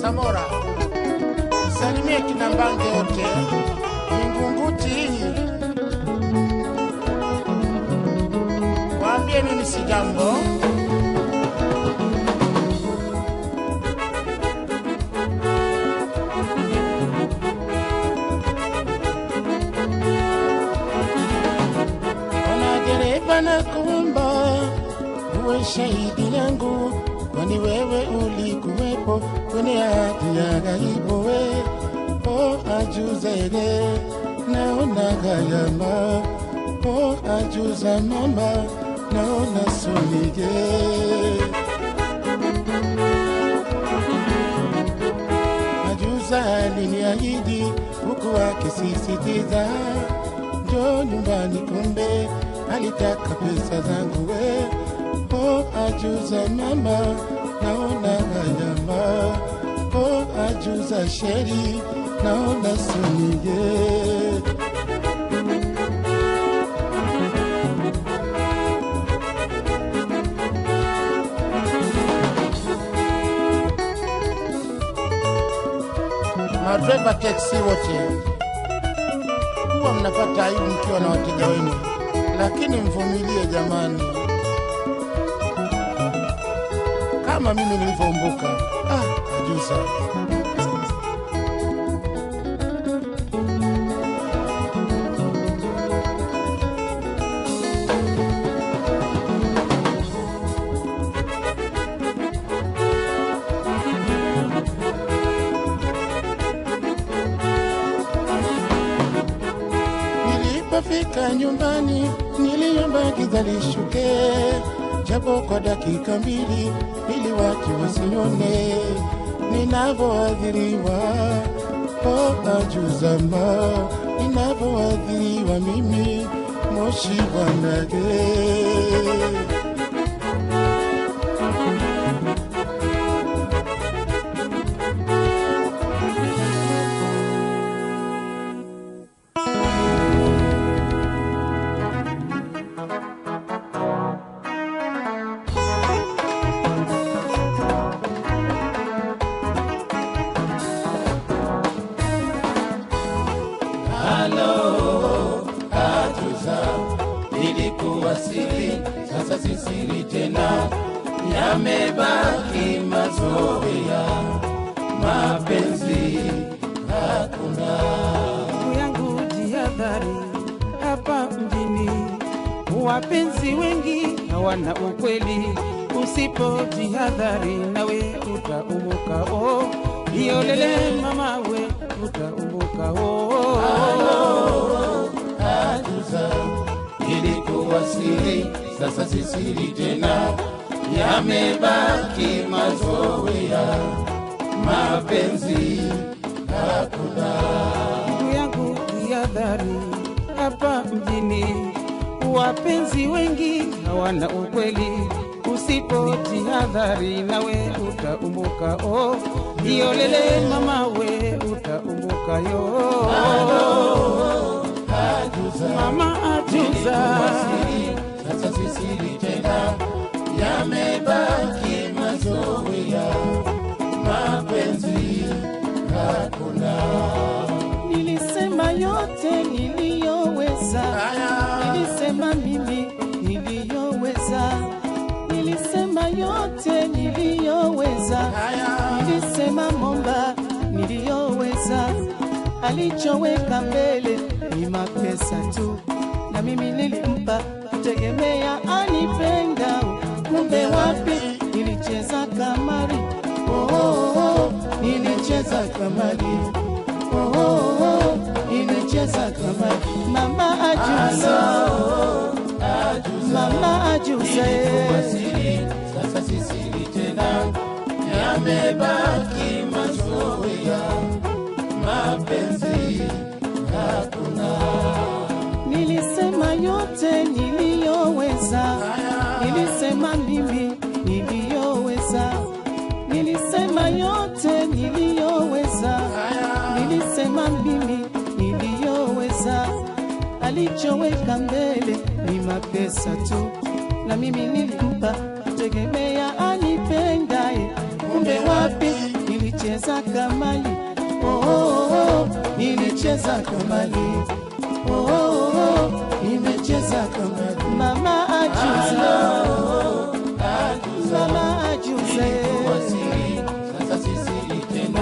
Samora, salimie kina Mbange wote, Vingunguti, waambie mimi si jambo. Na kuomba uwe shahidi yangu, kwani wewe ulikuwepo ya ghaibu. We o ajuzere naona gayama, o ajuza mama naona sonige Ajuza aliniahidi huku akisisitiza njo nyumbani, kumbe alitaka pesa zangu. We o ajuza mama, naona nyama o ajuza sheri, naona sunige. Madreva teksi wote huwa mnapata aibu mkiwa na wateja wenu, lakini mvumilie jamani, kama mimi nilivyoumbuka. Ah, ajuza Nilipofika nyumbani niliomba giza lishuke, japo kwa dakika mbili, ili watu wasione ninavyoadhiriwa. O ajuzama, ninavyoadhiriwa mimi, moshi wanage yamebaki mazoea, mapenzi hakuna. yangu jihadhari hapa mjini wapenzi wengi hawana ukweli usipo jihadhari nawe utaumuka oh. iolele mama we utaumuka oh. Ajuza ilikuwa siri, sasa si siri tena, yamebaki mazoea, mapenzi hakuna. ndugu yangu jihadhari hapa mjini wapenzi wengi hawana ukweli usipo jihadhari nawe utaumbuka oh. iolele mama we utaumbuka yo mama ajuza sasa si siri tena, yamebaki mazoea, mapenzi hakuna. nilisema yote niliyoweza. Nilisema mimi niliyoweza. Nilisema yote niliyoweza. Nilisema momba niliyoweza. Alichoweka mbele ni mapesa tu. Na mimi nilimpa kutegemea anipenda kumbe wapi? Nilicheza kamari. Oh, oh, oh, nilicheza kamari. Oh, oh, oh, nilicheza kamari. Mama ajusa mama siri, sasa sisi tena, yamebaki mazoea, nilisema mimi niliyoweza, nilisema yote niliyoweza, nilisema mimi niliyoweza. Alichoweka mbele ni mapesa tu, na mimi nilimpa kutegemea anipendaye, kumbe wapi nili nilicheza kamali oh, oh, oh, nilicheza kamali oh, oh, oh, nimecheza kama mama ajuza mama ajuza sasa sisi tena.